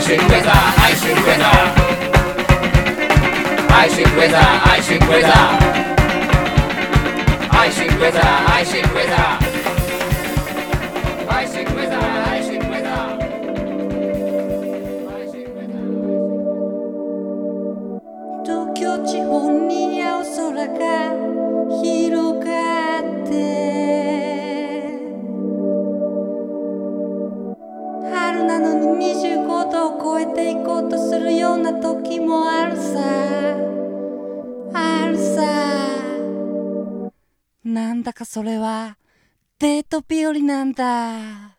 50, ai 50. Ai 50, ai 50. Ai 50, ai 50. Ai 50, ai 50. Tokyo 地方に青空が度を超えていこうとするような時もあるさ。あるさ。なんだかそれはデート日和なんだ。